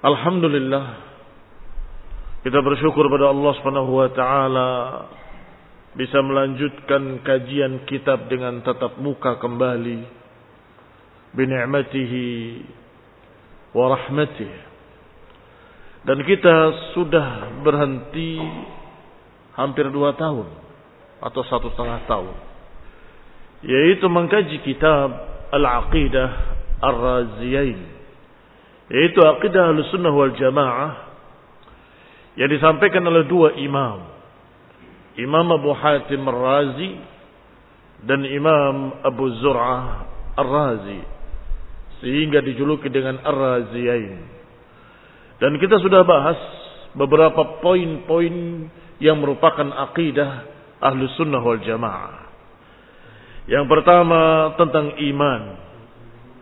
Alhamdulillah. Kita bersyukur pada Allah Subhanahu wa taala bisa melanjutkan kajian kitab dengan tatap muka kembali. Bini'matihi wa rahmatih dan kita sudah berhenti hampir dua tahun atau satu setengah tahun. Yaitu mengkaji kitab Al-Aqidah Ar-Raziyain yaitu akidah sunnah wal jamaah yang disampaikan oleh dua imam. Imam Abu Hatim Ar-Razi dan Imam Abu Zur'ah Ar-Razi. Sehingga dijuluki dengan Ar-Raziyain. Dan kita sudah bahas beberapa poin-poin yang merupakan akidah ahlu sunnah wal jamaah. Yang pertama tentang iman.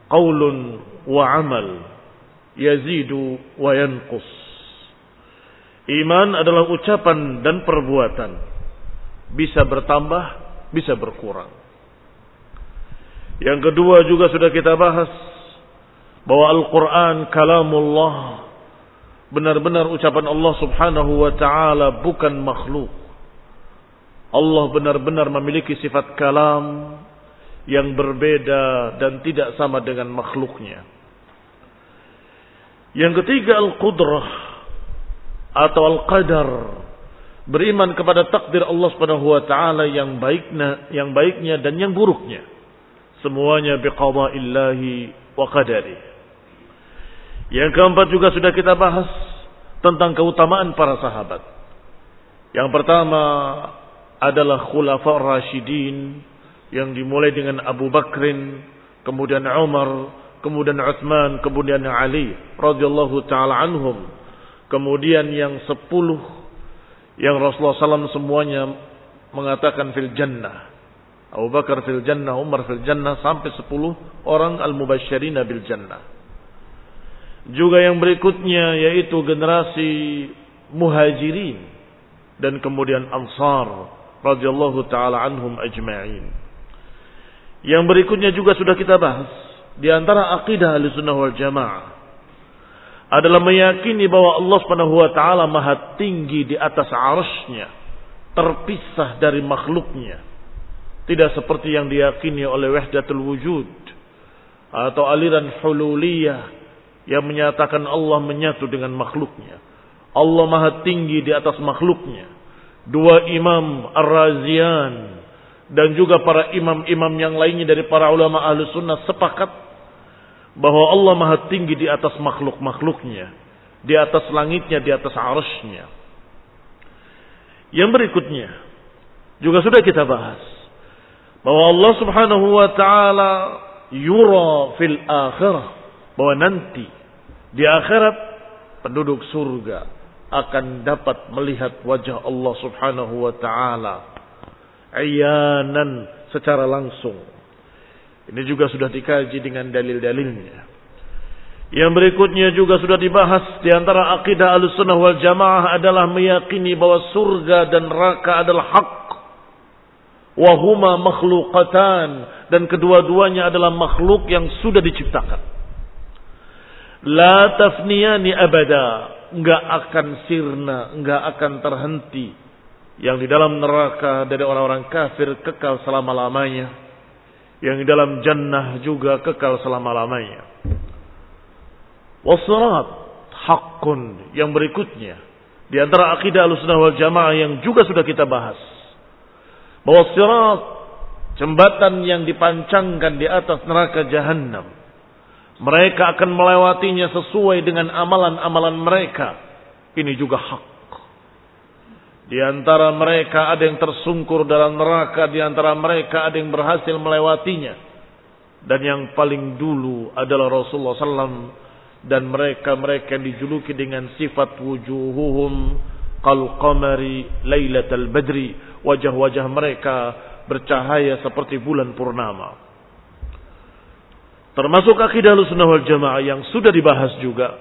Qaulun wa amal yazidu wa yanqus. Iman adalah ucapan dan perbuatan. Bisa bertambah, bisa berkurang. Yang kedua juga sudah kita bahas bahwa Al-Quran kalamullah benar-benar ucapan Allah subhanahu wa ta'ala bukan makhluk. Allah benar-benar memiliki sifat kalam yang berbeda dan tidak sama dengan makhluknya. Yang ketiga al-qudrah atau al-qadar. Beriman kepada takdir Allah Subhanahu wa taala yang baiknya, yang baiknya dan yang buruknya. Semuanya biqada'illahi wa qadari. Yang keempat juga sudah kita bahas tentang keutamaan para sahabat. Yang pertama adalah khulafa rasyidin yang dimulai dengan Abu Bakrin, kemudian Umar, kemudian Utsman, kemudian Ali radhiyallahu taala anhum. Kemudian yang sepuluh yang Rasulullah SAW semuanya mengatakan fil jannah. Abu Bakar fil jannah, Umar fil jannah sampai sepuluh orang al-mubasysyirina bil jannah. Juga yang berikutnya yaitu generasi muhajirin dan kemudian ansar radhiyallahu taala anhum ajma'in. Yang berikutnya juga sudah kita bahas di antara akidah Ahlussunnah wal Jamaah adalah meyakini bahwa Allah Subhanahu wa taala maha tinggi di atas arasnya terpisah dari makhluknya. Tidak seperti yang diyakini oleh wahdatul wujud atau aliran hululiyah yang menyatakan Allah menyatu dengan makhluknya. Allah maha tinggi di atas makhluknya. Dua imam Ar-Razian dan juga para imam-imam yang lainnya dari para ulama ahlu sunnah sepakat bahwa Allah maha tinggi di atas makhluk-makhluknya. Di atas langitnya, di atas arusnya. Yang berikutnya juga sudah kita bahas bahwa Allah Subhanahu wa taala yura fil akhirah bahwa nanti di akhirat penduduk surga akan dapat melihat wajah Allah Subhanahu wa taala ayanan secara langsung. Ini juga sudah dikaji dengan dalil-dalilnya. Yang berikutnya juga sudah dibahas di antara akidah Ahlussunnah wal Jamaah adalah meyakini bahwa surga dan neraka adalah hak. Wahuma makhlukatan dan kedua-duanya adalah makhluk yang sudah diciptakan. La tafniyani abada, enggak akan sirna, enggak akan terhenti. Yang di dalam neraka dari orang-orang kafir kekal selama-lamanya. Yang dalam jannah juga kekal selama-lamanya. Wasirat hakun yang berikutnya di antara akidah Ahlussunnah wal Jamaah yang juga sudah kita bahas. Bahwa sirat jembatan yang dipancangkan di atas neraka jahanam. Mereka akan melewatinya sesuai dengan amalan-amalan mereka. Ini juga hak. Di antara mereka ada yang tersungkur dalam neraka, di antara mereka ada yang berhasil melewatinya. Dan yang paling dulu adalah Rasulullah SAW dan mereka-mereka yang dijuluki dengan sifat wujuhuhum qal qamari lailatal badri. Wajah-wajah mereka bercahaya seperti bulan purnama. Termasuk akidah sunnah wal jamaah yang sudah dibahas juga.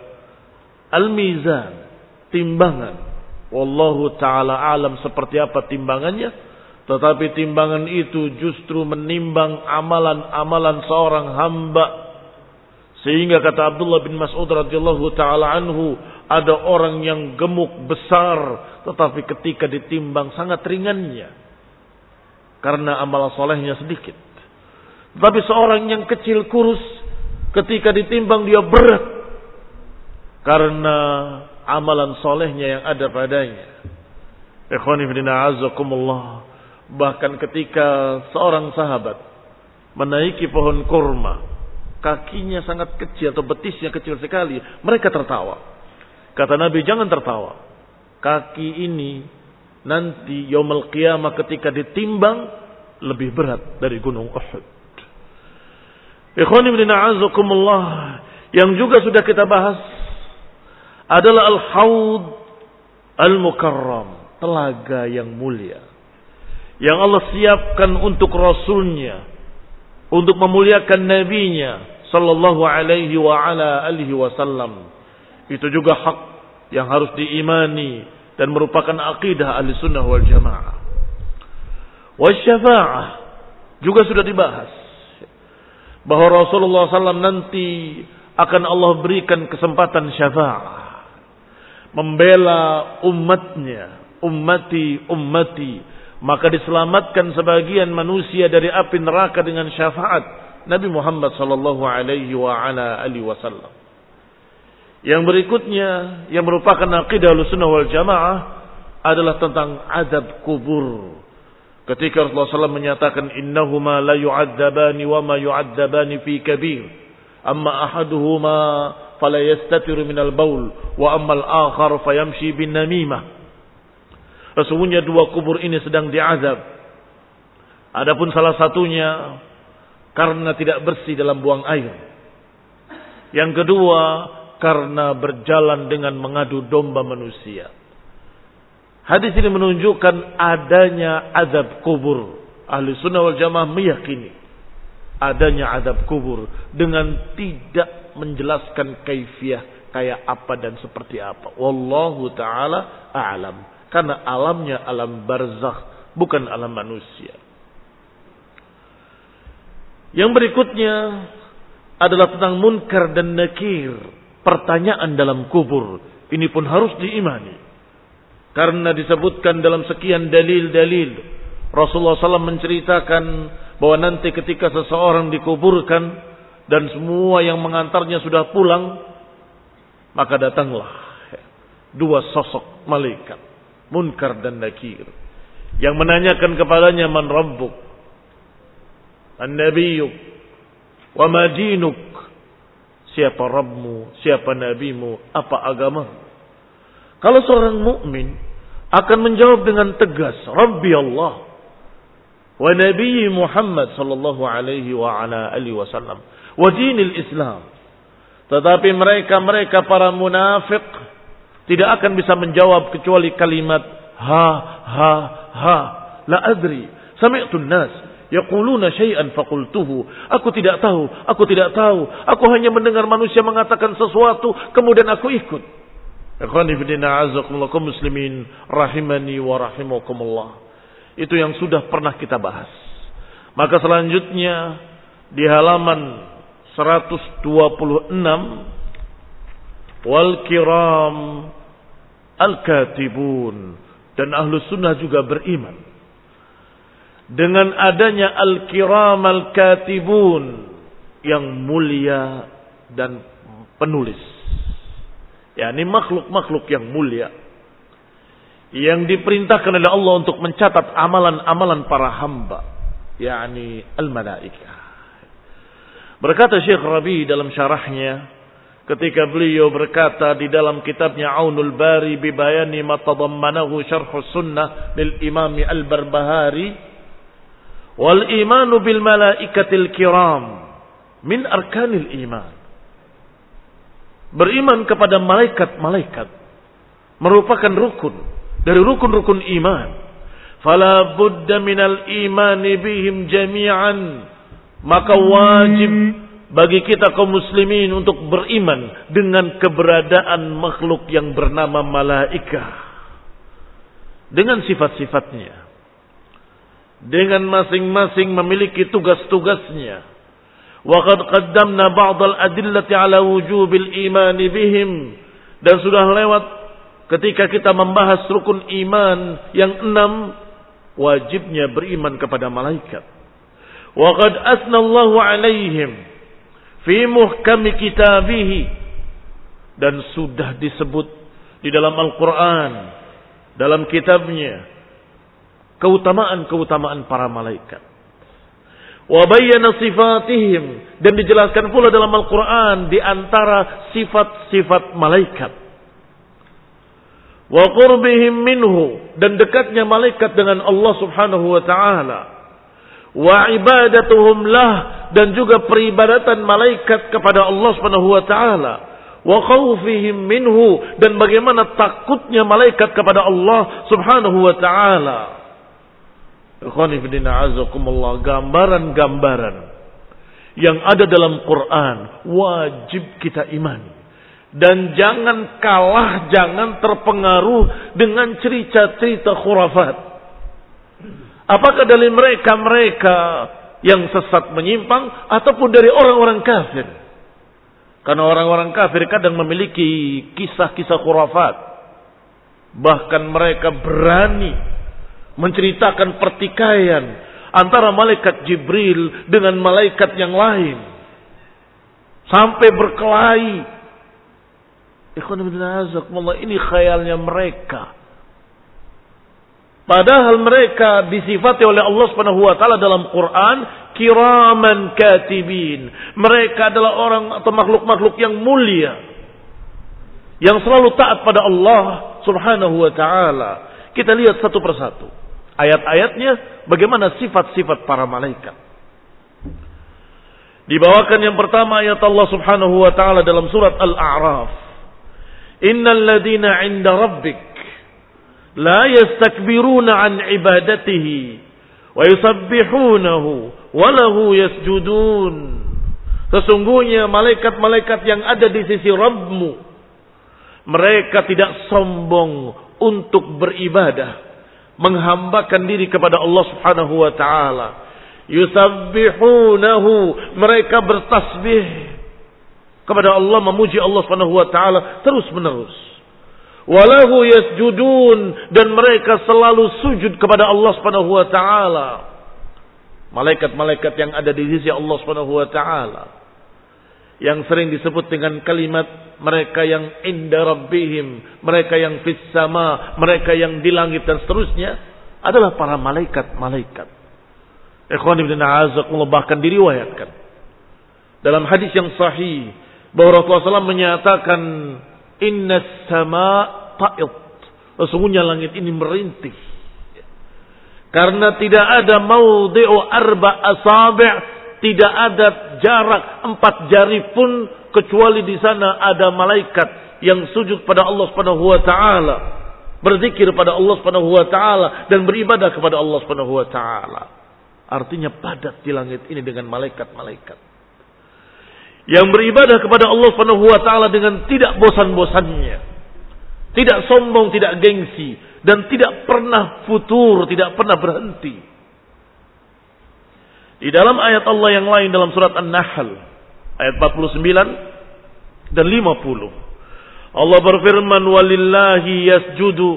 Al-mizan timbangan wallahu taala alam seperti apa timbangannya tetapi timbangan itu justru menimbang amalan-amalan seorang hamba sehingga kata Abdullah bin Mas'ud radhiyallahu taala anhu, ada orang yang gemuk besar tetapi ketika ditimbang sangat ringannya. Karena amal solehnya sedikit. Tetapi seorang yang kecil kurus ketika ditimbang dia berat. Karena amalan solehnya yang ada padanya. Ikhwanifidina azakumullah. Bahkan ketika seorang sahabat menaiki pohon kurma kakinya sangat kecil atau betisnya kecil sekali, mereka tertawa. Kata Nabi, jangan tertawa. Kaki ini nanti yaumul qiyamah ketika ditimbang lebih berat dari gunung Uhud. Ikhwani bin a'azakumullah yang juga sudah kita bahas adalah al-haud al-mukarram, telaga yang mulia. Yang Allah siapkan untuk Rasulnya, untuk memuliakan nabinya sallallahu alaihi wa ala alihi wasallam. Itu juga hak yang harus diimani dan merupakan akidah ahli sunnah wal jamaah. Wasyafa'ah juga sudah dibahas. Bahwa Rasulullah SAW nanti akan Allah berikan kesempatan syafa'ah. Membela umatnya. Ummati, ummati. Maka diselamatkan sebagian manusia dari api neraka dengan syafaat Nabi Muhammad sallallahu alaihi wa ala alihi wasallam. Yang berikutnya yang merupakan akidah Ahlussunnah wal Jamaah adalah tentang azab kubur. Ketika Rasulullah SAW menyatakan innahuma la yu'adzabani wa ma yu'adzabani fi kabir. Amma ahaduhuma fala yastatiru minal baul wa amma al-akhar fayamshi bin namimah. Sesungguhnya dua kubur ini sedang diazab. Adapun salah satunya karena tidak bersih dalam buang air. Yang kedua, karena berjalan dengan mengadu domba manusia. Hadis ini menunjukkan adanya azab kubur. Ahli sunnah wal jamaah meyakini adanya azab kubur dengan tidak menjelaskan kaifiah kayak apa dan seperti apa. Wallahu taala a'lam. Karena alamnya alam barzakh, bukan alam manusia. Yang berikutnya adalah tentang munkar dan nakir. Pertanyaan dalam kubur. Ini pun harus diimani. Karena disebutkan dalam sekian dalil-dalil. Rasulullah SAW menceritakan bahwa nanti ketika seseorang dikuburkan dan semua yang mengantarnya sudah pulang, maka datanglah dua sosok malaikat, Munkar dan Nakir, yang menanyakan kepadanya man rabbuk, an-nabiyyuk, wa madinuk, siapa Rabbmu, siapa nabimu, apa agama? Kalau seorang mukmin akan menjawab dengan tegas, Rabbi Allah wa Nabi Muhammad sallallahu alaihi wa ala alihi wasallam wa dinil Islam. Tetapi mereka-mereka para munafik tidak akan bisa menjawab kecuali kalimat ha ha ha la adri sami'tu nas yaquluna syai'an faqultuhu aku tidak tahu aku tidak tahu aku hanya mendengar manusia mengatakan sesuatu kemudian aku ikut Ikhwani azakumullah muslimin rahimani wa rahimakumullah. Itu yang sudah pernah kita bahas. Maka selanjutnya di halaman 126 wal kiram al katibun dan ahlu sunnah juga beriman dengan adanya al kiram al katibun yang mulia dan penulis Ya, ini makhluk-makhluk yang mulia. Yang diperintahkan oleh Allah untuk mencatat amalan-amalan para hamba. yakni al-malaikah. Berkata Syekh Rabi dalam syarahnya, ketika beliau berkata di dalam kitabnya Aunul Bari bibayani ma tadammanahu syarh sunnah lil Imam Al-Barbahari wal imanu bil malaikatil kiram min arkanil iman Beriman kepada malaikat-malaikat merupakan rukun dari rukun-rukun iman. Fala budda minal imani bihim jami'an. Maka wajib bagi kita kaum muslimin untuk beriman dengan keberadaan makhluk yang bernama malaika. Dengan sifat-sifatnya. Dengan masing-masing memiliki tugas-tugasnya. Waqad qaddamna ba'd al-adillati ala wujubil iman bihim dan sudah lewat ketika kita membahas rukun iman yang enam wajibnya beriman kepada malaikat. وقد أثنى الله عليهم في محكم كتابه dan sudah disebut di dalam Al-Quran dalam kitabnya keutamaan-keutamaan para malaikat Wa bayyana sifatihim dan dijelaskan pula dalam Al-Qur'an di antara sifat-sifat malaikat. Wa qurbihim minhu dan dekatnya malaikat dengan Allah Subhanahu wa taala. Wa ibadatuhum lah dan juga peribadatan malaikat kepada Allah Subhanahu wa taala. Wa khawfihim minhu dan bagaimana takutnya malaikat kepada Allah Subhanahu wa taala gambaran-gambaran yang ada dalam Quran wajib kita imani. Dan jangan kalah, jangan terpengaruh dengan cerita-cerita khurafat. Apakah dari mereka-mereka yang sesat menyimpang ataupun dari orang-orang kafir? Karena orang-orang kafir kadang memiliki kisah-kisah khurafat. Bahkan mereka berani menceritakan pertikaian antara malaikat Jibril dengan malaikat yang lain sampai berkelahi. Ini khayalnya mereka. Padahal mereka disifati oleh Allah Subhanahu wa taala dalam Quran kiraman katibin. Mereka adalah orang atau makhluk-makhluk yang mulia yang selalu taat pada Allah Subhanahu wa taala. Kita lihat satu persatu ayat-ayatnya bagaimana sifat-sifat para malaikat. Dibawakan yang pertama ayat Allah Subhanahu wa taala dalam surat Al-A'raf. Innal ladina 'inda rabbik 'an ibadatihi wa yusabbihunahu wa lahu yasjudun. Sesungguhnya malaikat-malaikat yang ada di sisi Rabbmu mereka tidak sombong untuk beribadah menghambakan diri kepada Allah Subhanahu wa taala. Yusabbihunahu, mereka bertasbih kepada Allah, memuji Allah Subhanahu wa taala terus-menerus. Walahu yasjudun. Dan mereka selalu sujud kepada Allah Subhanahu wa taala. Malaikat-malaikat yang ada di sisi Allah Subhanahu wa taala. Yang sering disebut dengan kalimat mereka yang inda rabbihim, mereka yang fis sama, mereka yang di langit dan seterusnya adalah para malaikat-malaikat. Ikhwan ibn a'azakumullah bahkan diriwayatkan. Dalam hadis yang sahih bahwa Rasulullah SAW menyatakan inna sama ta'id. Sesungguhnya langit ini merintih. Karena tidak ada maudhi'u arba asabi' tidak ada jarak empat jari pun kecuali di sana ada malaikat yang sujud pada Allah Subhanahu wa taala, berzikir pada Allah Subhanahu wa taala dan beribadah kepada Allah Subhanahu wa taala. Artinya padat di langit ini dengan malaikat-malaikat. Yang beribadah kepada Allah Subhanahu wa taala dengan tidak bosan-bosannya. Tidak sombong, tidak gengsi dan tidak pernah futur, tidak pernah berhenti. Di dalam ayat Allah yang lain dalam surat An-Nahl ayat 49 dan 50. Allah berfirman walillahi yasjudu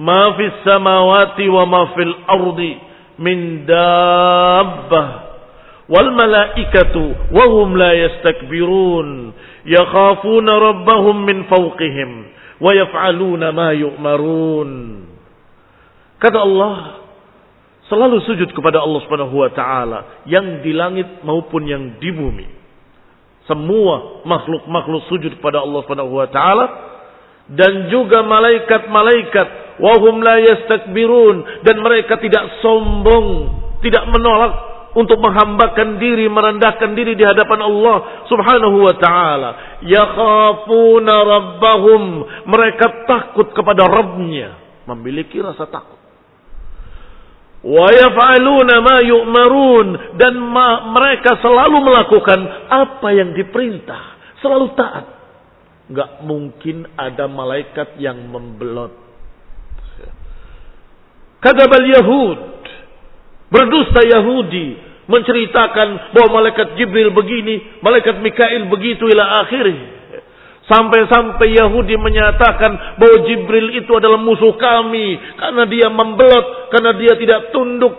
ma fis samawati wa ma fil ardi min dabbah wal malaikatu wa hum la yastakbirun yakhafuna rabbahum min fawqihim wa yaf'aluna ma yu'marun. Kata Allah, selalu sujud kepada Allah Subhanahu wa taala yang di langit maupun yang di bumi. Semua makhluk-makhluk sujud kepada Allah Subhanahu wa taala dan juga malaikat-malaikat wahum la yastakbirun dan mereka tidak sombong, tidak menolak untuk menghambakan diri, merendahkan diri di hadapan Allah Subhanahu wa taala. Yakhafuna rabbahum, mereka takut kepada Rabbnya, memiliki rasa takut. Wa yaf'aluna ma yu'marun dan mereka selalu melakukan apa yang diperintah, selalu taat. Enggak mungkin ada malaikat yang membelot. Kadzabal Yahud. Berdusta Yahudi menceritakan bahwa malaikat Jibril begini, malaikat Mikail begitu ila akhirnya. Sampai-sampai Yahudi menyatakan bahwa Jibril itu adalah musuh kami karena dia membelot, karena dia tidak tunduk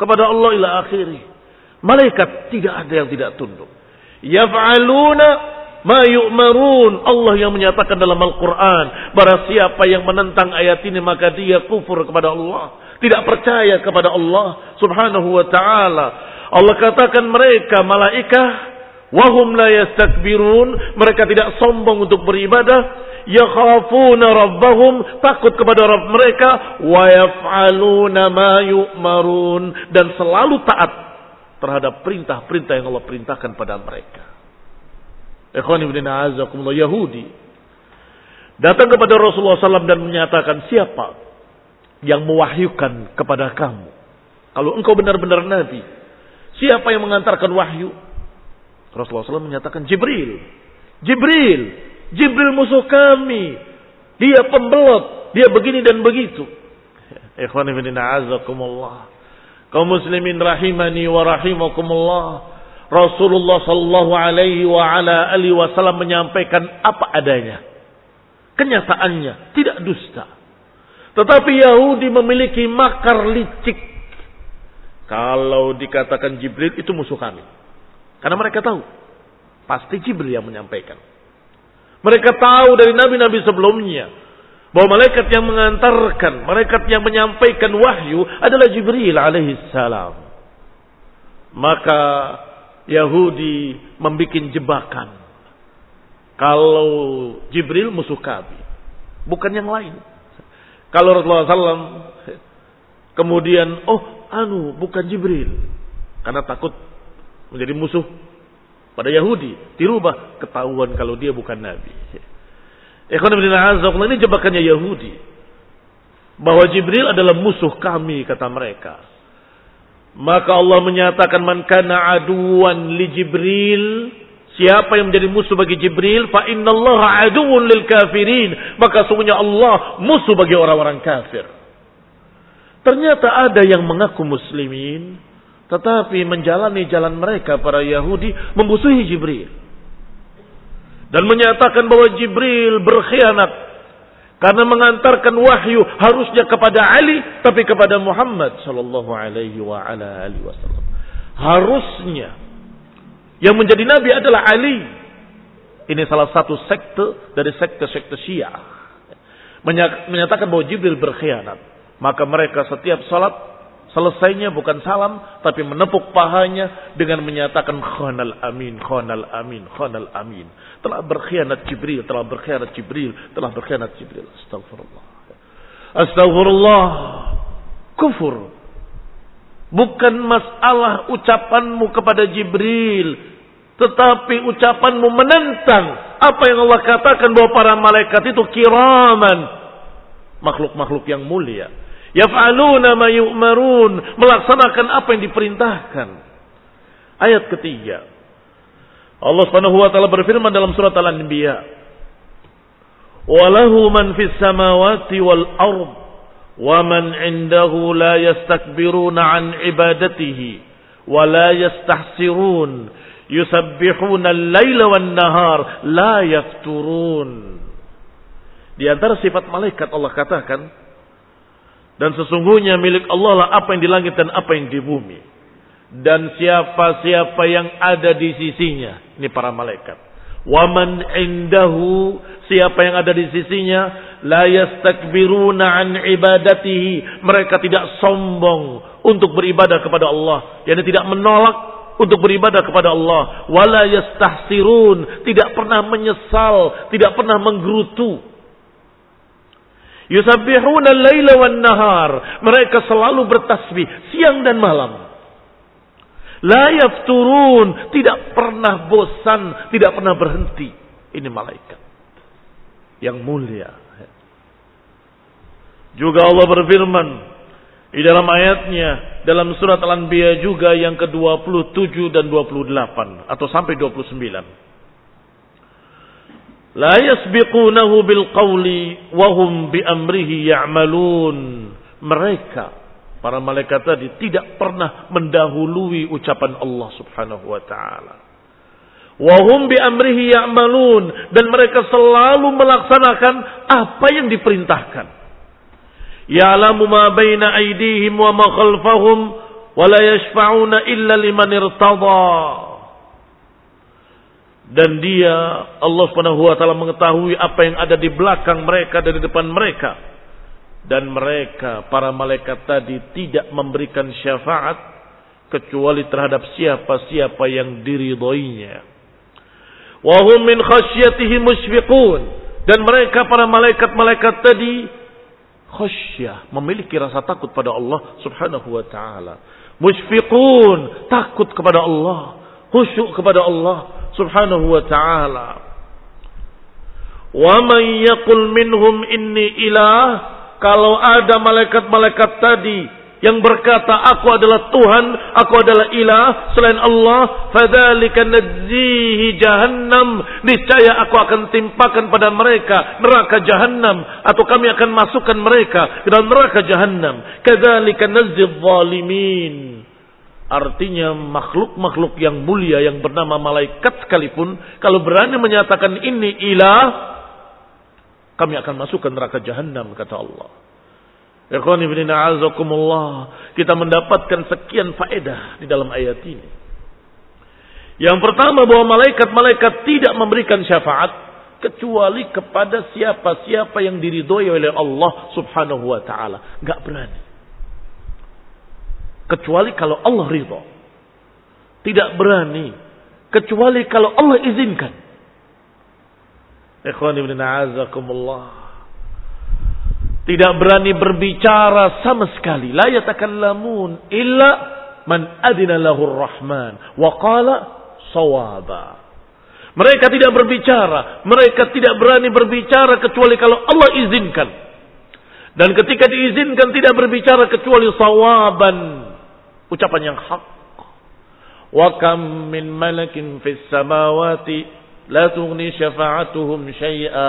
kepada Allah ila akhiri. Malaikat tidak ada yang tidak tunduk. Yaf'aluna ma yu'marun. Allah yang menyatakan dalam Al-Quran. Barang siapa yang menentang ayat ini maka dia kufur kepada Allah. Tidak percaya kepada Allah subhanahu wa ta'ala. Allah katakan mereka malaikat Wahum la yastakbirun. Mereka tidak sombong untuk beribadah. Yakhafuna rabbahum. Takut kepada Rabb mereka. Wa yaf'aluna ma yu'marun. Dan selalu taat terhadap perintah-perintah yang Allah perintahkan pada mereka. Ikhwan ibn a'azakumullah Yahudi. Datang kepada Rasulullah SAW dan menyatakan siapa yang mewahyukan kepada kamu. Kalau engkau benar-benar Nabi. Siapa yang mengantarkan wahyu? Rasulullah SAW menyatakan Jibril. Jibril. Jibril musuh kami. Dia pembelot. Dia begini dan begitu. Ikhwan ibn a'azakumullah. Kaum muslimin rahimani wa rahimakumullah. Rasulullah sallallahu alaihi wa ala alihi wasallam menyampaikan apa adanya. Kenyataannya tidak dusta. Tetapi Yahudi memiliki makar licik. Kalau dikatakan Jibril itu musuh kami. Karena mereka tahu. Pasti Jibril yang menyampaikan. Mereka tahu dari nabi-nabi sebelumnya. Bahwa malaikat yang mengantarkan, malaikat yang menyampaikan wahyu adalah Jibril alaihissalam. Maka Yahudi membuat jebakan. Kalau Jibril musuh kami. Bukan yang lain. Kalau Rasulullah SAW kemudian, oh anu bukan Jibril. Karena takut menjadi musuh pada Yahudi. Dirubah ketahuan kalau dia bukan Nabi. Ini jebakannya Yahudi. Bahwa Jibril adalah musuh kami kata mereka. Maka Allah menyatakan man kana aduan li Jibril Siapa yang menjadi musuh bagi Jibril, fa innallaha aduun lil kafirin. Maka sungguhnya Allah musuh bagi orang-orang kafir. Ternyata ada yang mengaku muslimin, tetapi menjalani jalan mereka para Yahudi membusuhi Jibril. Dan menyatakan bahwa Jibril berkhianat. Karena mengantarkan wahyu harusnya kepada Ali tapi kepada Muhammad sallallahu alaihi wa ala alihi wasallam. Harusnya yang menjadi nabi adalah Ali. Ini salah satu sekte dari sekte-sekte Syiah. Menyatakan bahwa Jibril berkhianat. Maka mereka setiap salat Selesainya bukan salam, tapi menepuk pahanya dengan menyatakan khonal amin, khonal amin, khonal amin. Telah berkhianat Jibril, telah berkhianat Jibril, telah berkhianat Jibril. Astagfirullah. Astagfirullah. Kufur. Bukan masalah ucapanmu kepada Jibril. Tetapi ucapanmu menentang apa yang Allah katakan bahwa para malaikat itu kiraman. Makhluk-makhluk yang mulia Yaf'aluna ma yu'marun. Melaksanakan apa yang diperintahkan. Ayat ketiga. Allah subhanahu wa ta'ala berfirman dalam surat Al-Anbiya. Walahu man fis samawati wal ard. Wa man indahu la yastakbiruna an ibadatihi. Wa la yastahsirun. Yusabbihuna al-layla wan nahar. La yafturun. Di antara sifat malaikat Allah katakan dan sesungguhnya milik Allah lah apa yang di langit dan apa yang di bumi. Dan siapa-siapa yang ada di sisinya. Ini para malaikat. Waman indahu. Siapa yang ada di sisinya. La yastakbiruna an ibadatihi. Mereka tidak sombong untuk beribadah kepada Allah. Yang tidak menolak untuk beribadah kepada Allah. Wala yastahsirun. Tidak pernah menyesal. Tidak pernah menggerutu Yusabbihuna laila wan nahar. Mereka selalu bertasbih siang dan malam. La yafturun, tidak pernah bosan, tidak pernah berhenti. Ini malaikat yang mulia. Juga Allah berfirman di dalam ayatnya dalam surat Al-Anbiya juga yang ke-27 dan 28 atau sampai 29. La yasbiqunahu bil qawli wa hum bi amrihi ya'malun. Mereka para malaikat tadi tidak pernah mendahului ucapan Allah Subhanahu wa taala. Wa hum bi amrihi ya'malun dan mereka selalu melaksanakan apa yang diperintahkan. Ya'lamu ma baina aydihim wa ma khalfahum wa la yashfa'una illa liman irtada dan dia Allah Subhanahu wa taala mengetahui apa yang ada di belakang mereka dan di depan mereka. Dan mereka para malaikat tadi tidak memberikan syafaat kecuali terhadap siapa-siapa yang diridhoinya. Wa hum min khasyatihi musyfiqun. Dan mereka para malaikat-malaikat tadi khasyah memiliki rasa takut pada Allah Subhanahu wa taala. Musyfiqun takut kepada Allah khusyuk kepada Allah subhanahu wa ta'ala. Wa man yaqul minhum inni ilah kalau ada malaikat-malaikat tadi yang berkata aku adalah Tuhan, aku adalah ilah selain Allah, fadzalika nadzihi jahannam, niscaya aku akan timpakan pada mereka neraka jahannam atau kami akan masukkan mereka ke dalam neraka jahannam. Kadzalika nazdzi zalimin. Artinya makhluk-makhluk yang mulia yang bernama malaikat sekalipun kalau berani menyatakan ini ilah kami akan masuk ke neraka jahanam kata Allah. Kita mendapatkan sekian faedah di dalam ayat ini. Yang pertama bahwa malaikat-malaikat tidak memberikan syafaat kecuali kepada siapa-siapa yang diridhoi oleh Allah Subhanahu wa taala. Enggak berani. Kecuali kalau Allah ridho. Tidak berani. Kecuali kalau Allah izinkan. Ikhwan ibn a'azakumullah. Tidak berani berbicara sama sekali. La yatakallamun illa man adina lahur rahman. Wa qala sawaba. Mereka tidak berbicara. Mereka tidak berani berbicara kecuali kalau Allah izinkan. Dan ketika diizinkan tidak berbicara kecuali sawaban ucapan yang hak. Wa kam min malakin fis samawati la tughni syafa'atuhum syai'a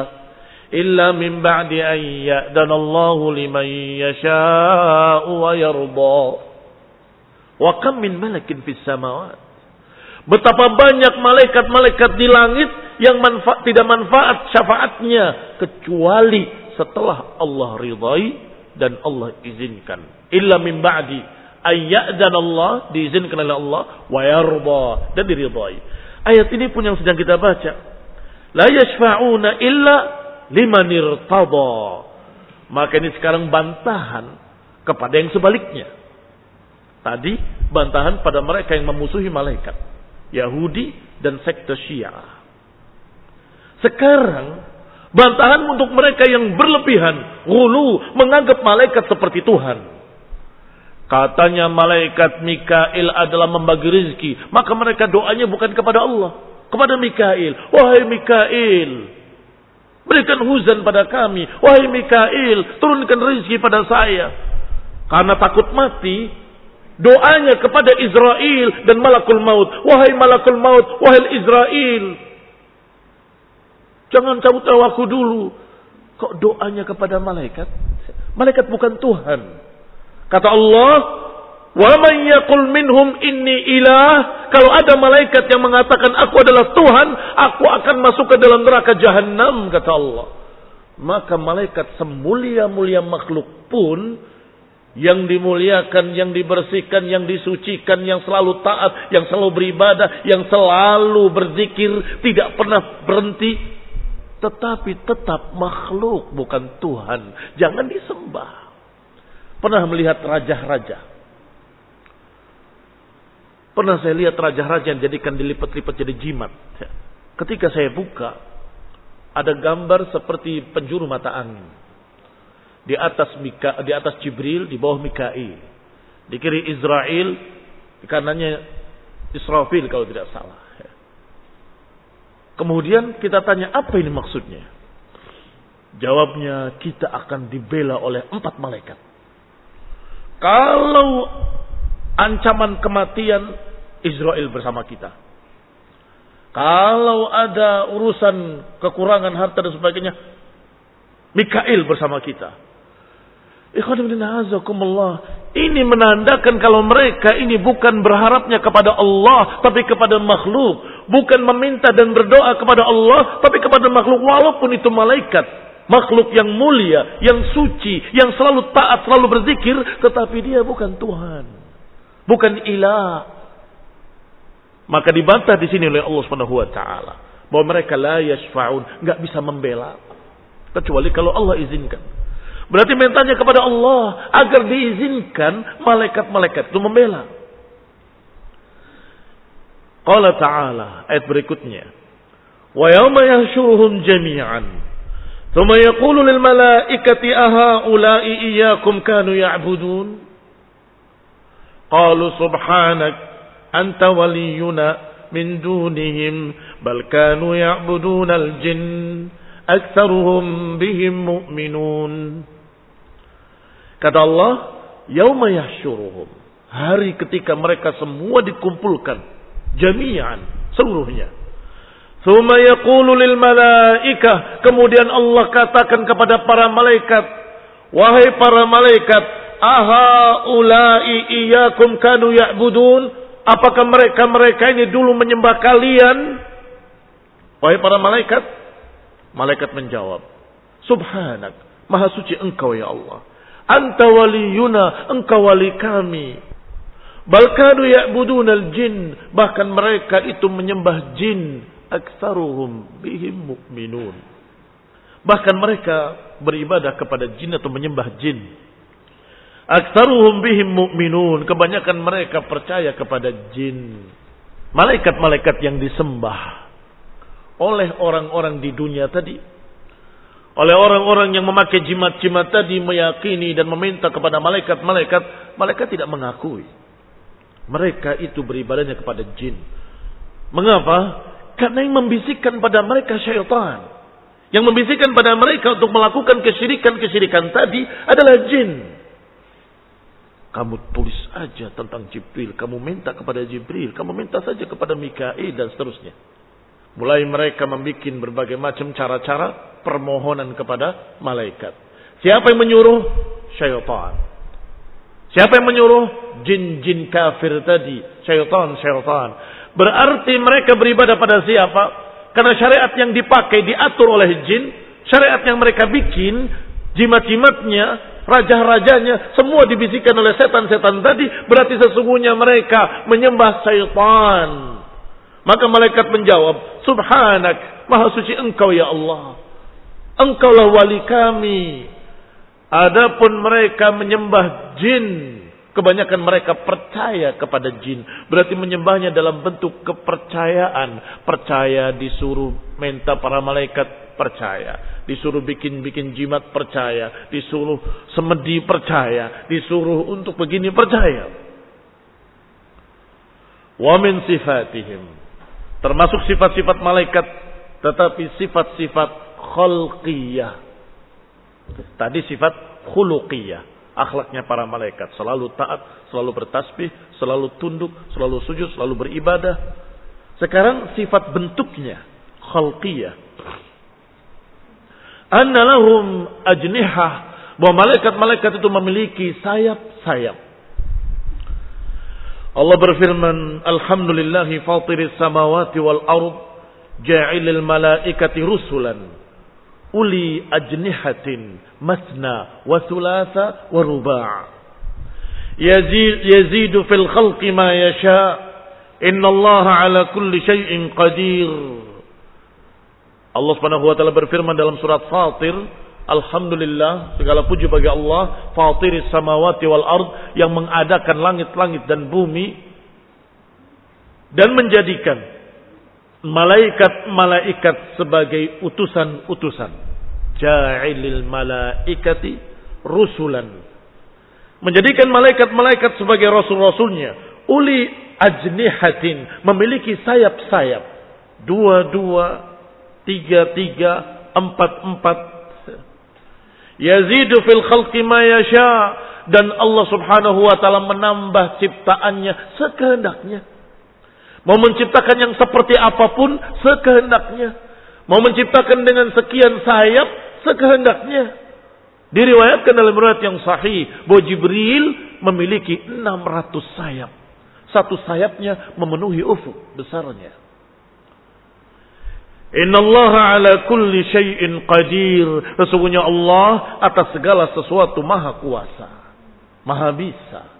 illa min ba'di an ya'dana Allah liman yasha'u wa yarda. Wa kam min malakin fis samawati Betapa banyak malaikat-malaikat di langit yang manfaat, tidak manfaat syafaatnya kecuali setelah Allah ridai dan Allah izinkan. Illa min ba'di ayyadzan Allah diizinkan oleh Allah wa yarda dan diridai. Ayat ini pun yang sedang kita baca. La yashfa'una illa liman irtada. Maka ini sekarang bantahan kepada yang sebaliknya. Tadi bantahan pada mereka yang memusuhi malaikat. Yahudi dan sekte Syiah. Sekarang bantahan untuk mereka yang berlebihan, gulu, menganggap malaikat seperti Tuhan. Katanya malaikat Mikail adalah membagi rezeki, maka mereka doanya bukan kepada Allah, kepada Mikail. Wahai Mikail, berikan huzan pada kami. Wahai Mikail, turunkan rezeki pada saya. Karena takut mati, doanya kepada Israel dan malakul maut. Wahai malakul maut, wahai Israel. Jangan cabut nyawaku dulu. Kok doanya kepada malaikat? Malaikat bukan Tuhan. Kata Allah, "Wa man yaqul minhum inni ilah." Kalau ada malaikat yang mengatakan aku adalah Tuhan, aku akan masuk ke dalam neraka jahanam, kata Allah. Maka malaikat semulia-mulia makhluk pun yang dimuliakan, yang dibersihkan, yang disucikan, yang selalu taat, yang selalu beribadah, yang selalu berzikir, tidak pernah berhenti, tetapi tetap makhluk bukan Tuhan. Jangan disembah. Pernah melihat raja-raja. Pernah saya lihat raja-raja yang jadikan dilipat-lipat jadi jimat. Ketika saya buka, ada gambar seperti penjuru mata angin. Di atas Mika, di atas Jibril, di bawah Mikail. Di kiri Israel, di kanannya Israfil kalau tidak salah. Kemudian kita tanya apa ini maksudnya? Jawabnya kita akan dibela oleh empat malaikat. Kalau ancaman kematian Israel bersama kita. Kalau ada urusan kekurangan harta dan sebagainya, Mikail bersama kita. Ini menandakan kalau mereka ini bukan berharapnya kepada Allah, tapi kepada makhluk. Bukan meminta dan berdoa kepada Allah, tapi kepada makhluk. Walaupun itu malaikat makhluk yang mulia, yang suci, yang selalu taat, selalu berzikir, tetapi dia bukan Tuhan. Bukan ilah. Maka dibantah di sini oleh Allah taala bahwa mereka la yashfaun, enggak bisa membela kecuali kalau Allah izinkan. Berarti mintanya kepada Allah agar diizinkan malaikat-malaikat itu membela. Qala ta'ala ayat berikutnya. Wa yawma yahsyuruhum jami'an Thumma yaqulu lil malaikati aha ulai iyyakum kanu ya'budun. Qalu subhanak anta waliyuna min dunihim bal kanu ya'budun al jinn aktsaruhum bihim mu'minun. Kata Allah, yauma yahsyuruhum. Hari ketika mereka semua dikumpulkan jami'an seluruhnya Thumma yaqulu lil malaikah. Kemudian Allah katakan kepada para malaikat. Wahai para malaikat. Aha ulai iyakum kanu ya'budun. Apakah mereka-mereka ini dulu menyembah kalian? Wahai para malaikat. Malaikat menjawab. Subhanak. Maha suci engkau ya Allah. Anta waliyuna. Engkau wali kami. Balkanu ya'budun al-jin. Bahkan mereka itu menyembah jin aktsaruhum bihim mu'minun. Bahkan mereka beribadah kepada jin atau menyembah jin. Aktsaruhum bihim mu'minun. Kebanyakan mereka percaya kepada jin. Malaikat-malaikat yang disembah oleh orang-orang di dunia tadi. Oleh orang-orang yang memakai jimat-jimat tadi meyakini dan meminta kepada malaikat-malaikat. Malaikat tidak mengakui. Mereka itu beribadahnya kepada jin. Mengapa? Karena yang membisikkan pada mereka syaitan. Yang membisikkan pada mereka untuk melakukan kesyirikan-kesyirikan tadi adalah jin. Kamu tulis aja tentang Jibril. Kamu minta kepada Jibril. Kamu minta saja kepada Mikail dan seterusnya. Mulai mereka membuat berbagai macam cara-cara permohonan kepada malaikat. Siapa yang menyuruh? Syaitan. Siapa yang menyuruh? Jin-jin kafir tadi. Syaitan, syaitan. Berarti mereka beribadah pada siapa? Karena syariat yang dipakai diatur oleh jin, syariat yang mereka bikin jimat-jimatnya, raja-rajanya, semua dibisikkan oleh setan-setan tadi, berarti sesungguhnya mereka menyembah syaitan. Maka malaikat menjawab, Subhanak, maha suci engkau ya Allah. Engkaulah wali kami. Adapun mereka menyembah jin, Kebanyakan mereka percaya kepada jin. Berarti menyembahnya dalam bentuk kepercayaan. Percaya disuruh minta para malaikat percaya. Disuruh bikin-bikin jimat percaya. Disuruh semedi percaya. Disuruh untuk begini percaya. Wa min sifatihim. Termasuk sifat-sifat malaikat. Tetapi sifat-sifat khalqiyah. Tadi sifat khuluqiyah akhlaknya para malaikat. Selalu taat, selalu bertasbih, selalu tunduk, selalu sujud, selalu beribadah. Sekarang sifat bentuknya, khalqiyah. Anna lahum ajnihah. Bahwa malaikat-malaikat itu memiliki sayap-sayap. Allah berfirman, Alhamdulillahi fatiris samawati wal ard, ja'ilil malaikati rusulan uli ajnihatin masna wa thulatha wa ruba' yazid yazidu fil khalqi ma yasha. Inna Allah ala kulli syai'in qadir. Allah Subhanahu wa taala berfirman dalam surat Fatir Alhamdulillah segala puji bagi Allah Fatiris samawati wal ard yang mengadakan langit-langit dan bumi dan menjadikan malaikat-malaikat sebagai utusan-utusan ja'ilil malaikati rusulan. Menjadikan malaikat-malaikat sebagai rasul-rasulnya. Uli ajnihatin. Memiliki sayap-sayap. Dua-dua, tiga-tiga, empat-empat. Yazidu fil khalqi ma yasha. Dan Allah subhanahu wa ta'ala menambah ciptaannya sekehendaknya. Mau menciptakan yang seperti apa pun sekehendaknya. Mau menciptakan dengan sekian sayap sekehendaknya. Diriwayatkan dalam riwayat yang sahih bahwa Jibril memiliki 600 sayap. Satu sayapnya memenuhi ufuk besarnya. Inna Allah ala kulli syai'in qadir. Sesungguhnya Allah atas segala sesuatu maha kuasa. Maha bisa.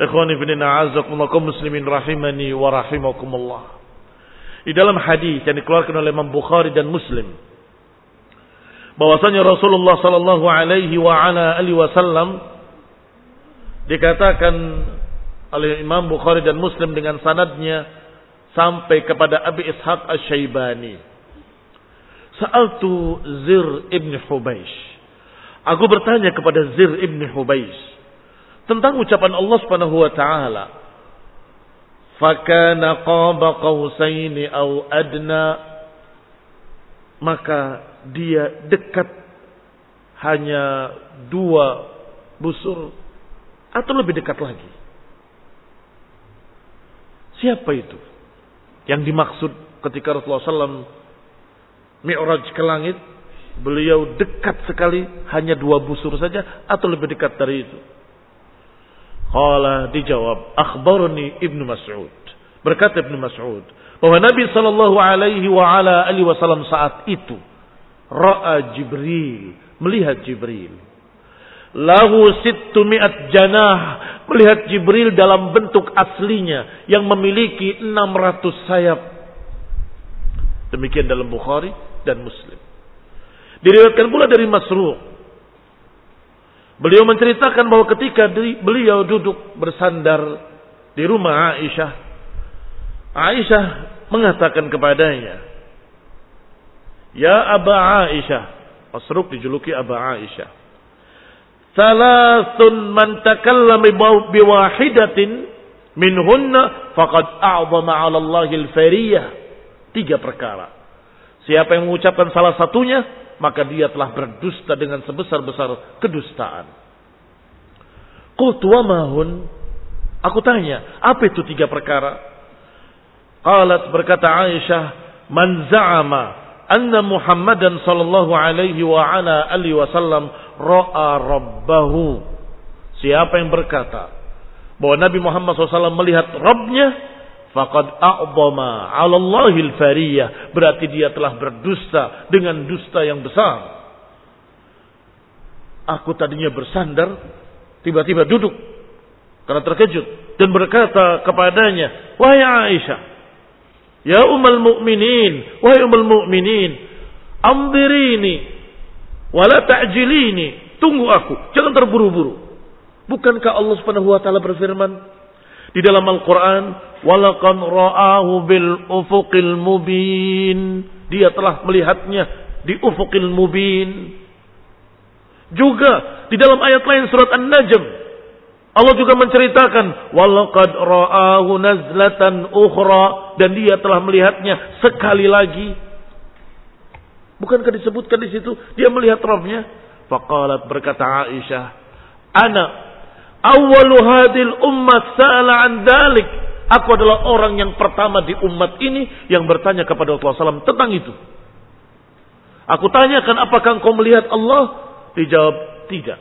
Ikhwani bin a'azakumullah muslimin rahimani wa rahimakumullah. Di dalam hadis yang dikeluarkan oleh Imam Bukhari dan Muslim bahwasanya Rasulullah sallallahu alaihi wa ala alihi wasallam dikatakan oleh Imam Bukhari dan Muslim dengan sanadnya sampai kepada Abi Ishaq Asy-Syaibani. Sa'altu Zir ibn Hubaish. Aku bertanya kepada Zir ibn Hubaish tentang ucapan Allah Subhanahu wa taala. Fakana qaba qausaini au adna maka dia dekat hanya dua busur atau lebih dekat lagi. Siapa itu? Yang dimaksud ketika Rasulullah SAW mi'raj ke langit, beliau dekat sekali, hanya dua busur saja atau lebih dekat dari itu. Qala dijawab, akhbarni Ibnu Mas'ud. Berkata Ibnu Mas'ud bahwa Nabi sallallahu alaihi wasallam saat itu ra'a Jibril, melihat Jibril. Lahu sittu mi'at janah, melihat Jibril dalam bentuk aslinya yang memiliki 600 sayap. Demikian dalam Bukhari dan Muslim. Diriwayatkan pula dari Masruq. Beliau menceritakan bahwa ketika beliau duduk bersandar di rumah Aisyah, Aisyah mengatakan kepadanya, Ya Aba Aisyah. Masruk dijuluki Aba Aisyah. Salasun man takallama biwahidatin minhunna faqad a'zama 'ala Allahil fariyah. Tiga perkara. Siapa yang mengucapkan salah satunya, maka dia telah berdusta dengan sebesar-besar kedustaan. Qultu wa mahun? Aku tanya, apa itu tiga perkara? Qalat berkata Aisyah, man za'ama anna Muhammadan sallallahu alaihi wa ala alihi wasallam ra'a rabbahu. Siapa yang berkata bahwa Nabi Muhammad SAW melihat Rabbnya, faqad a'zama 'ala Allahil fariyah. Berarti dia telah berdusta dengan dusta yang besar. Aku tadinya bersandar, tiba-tiba duduk karena terkejut dan berkata kepadanya, "Wahai Aisyah, ya ummul mukminin, wahai ummul mukminin, amdirini wala ta'jilini, tunggu aku, jangan terburu-buru." Bukankah Allah Subhanahu wa taala berfirman di dalam Al-Qur'an, "Walaqad ra'ahu bil ufuqil mubin." Dia telah melihatnya di ufuqil mubin. Juga di dalam ayat lain surat An-Najm Allah juga menceritakan walaqad ra'ahu nazlatan ukhra dan dia telah melihatnya sekali lagi. Bukankah disebutkan di situ dia melihat Rabbnya? Faqalat berkata Aisyah, "Ana awwalu hadil ummat sa'ala an dalik." Aku adalah orang yang pertama di umat ini yang bertanya kepada Rasulullah SAW tentang itu. Aku tanyakan apakah engkau melihat Allah? Dijawab tidak.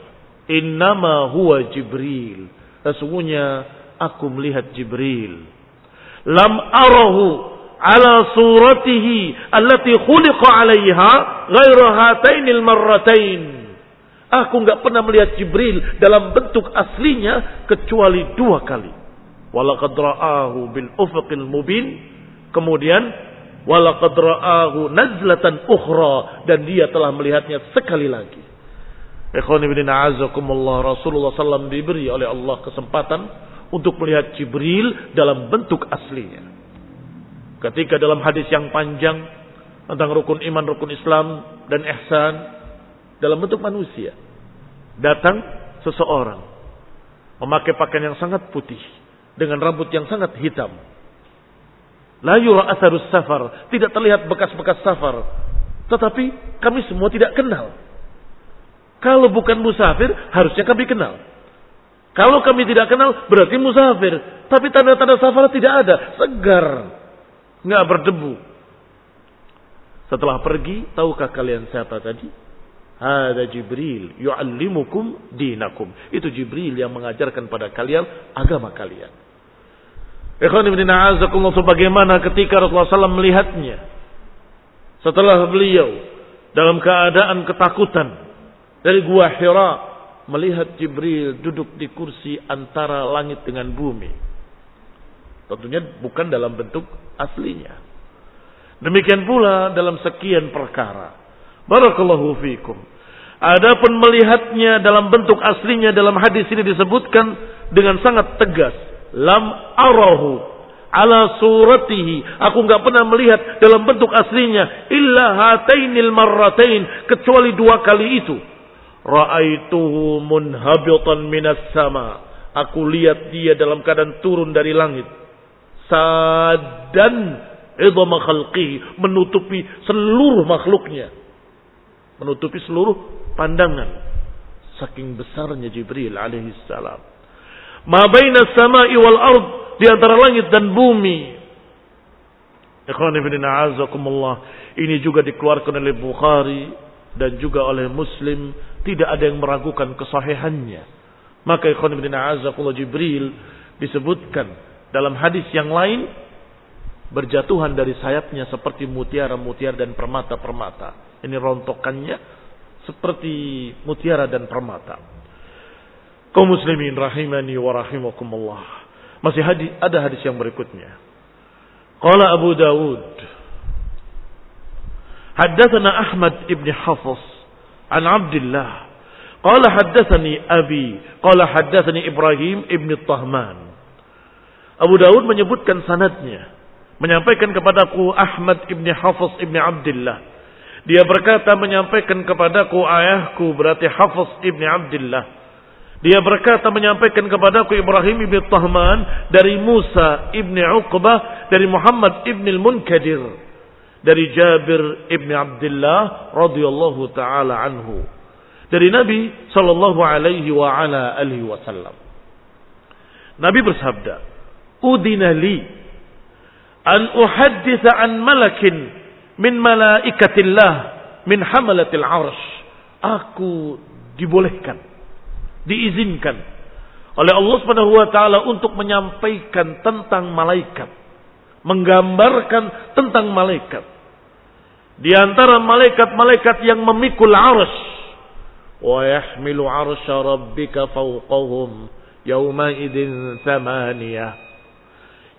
Innama huwa Jibril. Sesungguhnya aku melihat Jibril. Lam arahu ala suratihi allati khuliqa alaiha ghairu hatainil marratain. Aku enggak pernah melihat Jibril dalam bentuk aslinya kecuali dua kali. Walaqad ra'ahu bil ufuqil mubin. Kemudian walaqad ra'ahu nazlatan ukhra dan dia telah melihatnya sekali lagi. Ikhwan ibn a'azakumullah Rasulullah SAW diberi oleh Allah kesempatan untuk melihat Jibril dalam bentuk aslinya. Ketika dalam hadis yang panjang tentang rukun iman, rukun Islam dan ihsan dalam bentuk manusia. Datang seseorang memakai pakaian yang sangat putih dengan rambut yang sangat hitam. La yura asarus safar, tidak terlihat bekas-bekas safar. Tetapi kami semua tidak kenal. Kalau bukan musafir, harusnya kami kenal. Kalau kami tidak kenal, berarti musafir. Tapi tanda-tanda safar tidak ada. Segar. Nggak berdebu. Setelah pergi, tahukah kalian siapa tadi? Ada Jibril yu'allimukum dinakum. Itu Jibril yang mengajarkan pada kalian agama kalian. Ikhwan ibn a'azakumullah sebagaimana ketika Rasulullah SAW melihatnya. Setelah beliau dalam keadaan ketakutan dari gua Hira melihat Jibril duduk di kursi antara langit dengan bumi. Tentunya bukan dalam bentuk aslinya. Demikian pula dalam sekian perkara. Barakallahu fikum. Adapun melihatnya dalam bentuk aslinya dalam hadis ini disebutkan dengan sangat tegas. Lam arahu ala suratihi. Aku nggak pernah melihat dalam bentuk aslinya illa hatainil marratain kecuali dua kali itu Ra'aituhu munhabitan minas sama. Aku lihat dia dalam keadaan turun dari langit. Sadan idhama khalqihi. Menutupi seluruh makhluknya. Menutupi seluruh pandangan. Saking besarnya Jibril alaihissalam. Ma baina sama'i wal ard. Di antara langit dan bumi. Ikhwan ibn Ini juga dikeluarkan oleh Bukhari dan juga oleh Muslim tidak ada yang meragukan kesahihannya. Maka ikhwan ibn a'azakullah Jibril disebutkan dalam hadis yang lain berjatuhan dari sayapnya seperti mutiara-mutiara dan permata-permata. Ini rontokannya seperti mutiara dan permata. Kaum muslimin rahimani wa rahimakumullah. Masih hadis, ada hadis yang berikutnya. Qala Abu Dawud. Haddatsana Ahmad ibn Hafiz an Abdullah qala haddatsani abi qala haddatsani Ibrahim ibn Tahman Abu Daud menyebutkan sanadnya menyampaikan kepadaku Ahmad ibn Hafiz ibn Abdullah dia berkata menyampaikan kepadaku ayahku berarti Hafiz ibni Abdullah. Dia berkata menyampaikan kepadaku Ibrahim ibn Tahman dari Musa ibni Uqbah dari Muhammad ibn al-Munkadir dari Jabir ibn Abdullah radhiyallahu taala anhu dari Nabi sallallahu alaihi wa ala alihi wasallam. Nabi bersabda, "Udina li an uhadditha an malakin min malaikatillah min hamalatil arsh." Aku dibolehkan, diizinkan oleh Allah Subhanahu wa taala untuk menyampaikan tentang malaikat, menggambarkan tentang malaikat di antara malaikat-malaikat yang memikul arus. Wa yahmilu arsya rabbika fawqahum yauma idin thamaniyah.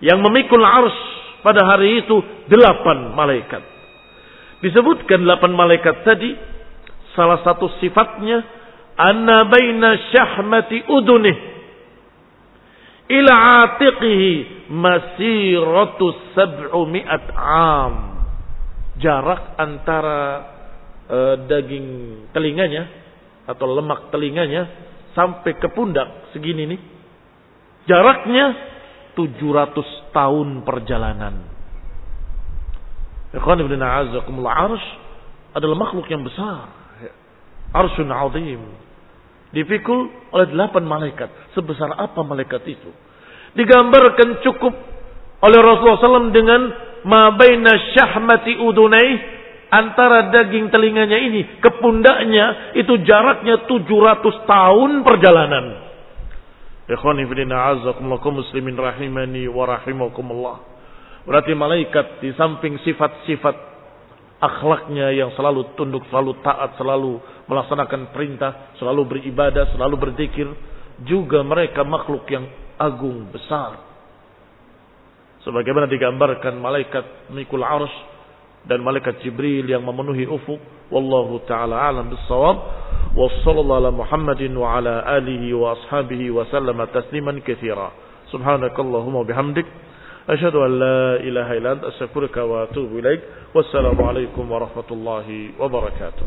Yang memikul arus pada hari itu delapan malaikat. Disebutkan delapan malaikat tadi salah satu sifatnya anna baina syahmati udunih. Ila atiqihi masiratu sab'umi'at am. Jarak antara uh, daging telinganya atau lemak telinganya sampai ke pundak segini nih. Jaraknya 700 tahun perjalanan. Ikhwan ibn a'azakumullah arsh adalah makhluk yang besar. Arshun azim. Dipikul oleh delapan malaikat. Sebesar apa malaikat itu? Digambarkan cukup oleh Rasulullah SAW dengan ma baina syahmati udunai antara daging telinganya ini ke pundaknya itu jaraknya 700 tahun perjalanan. Ikhwani fillah azakumullah muslimin rahimani wa rahimakumullah. Berarti malaikat di samping sifat-sifat akhlaknya yang selalu tunduk, selalu taat, selalu melaksanakan perintah, selalu beribadah, selalu berzikir, juga mereka makhluk yang agung besar. Sebagaimana digambarkan malaikat mikul arsh dan malaikat Jibril yang memenuhi ufuk. Wallahu taala alam bisawab. Wassallallahu ala Muhammadin wa ala alihi wa ashabihi wa sallama tasliman katsira. Subhanakallahumma bihamdik أشهد أن لا إله إلا أنت أستغفرك وأتوب إليك والسلام عليكم ورحمة الله وبركاته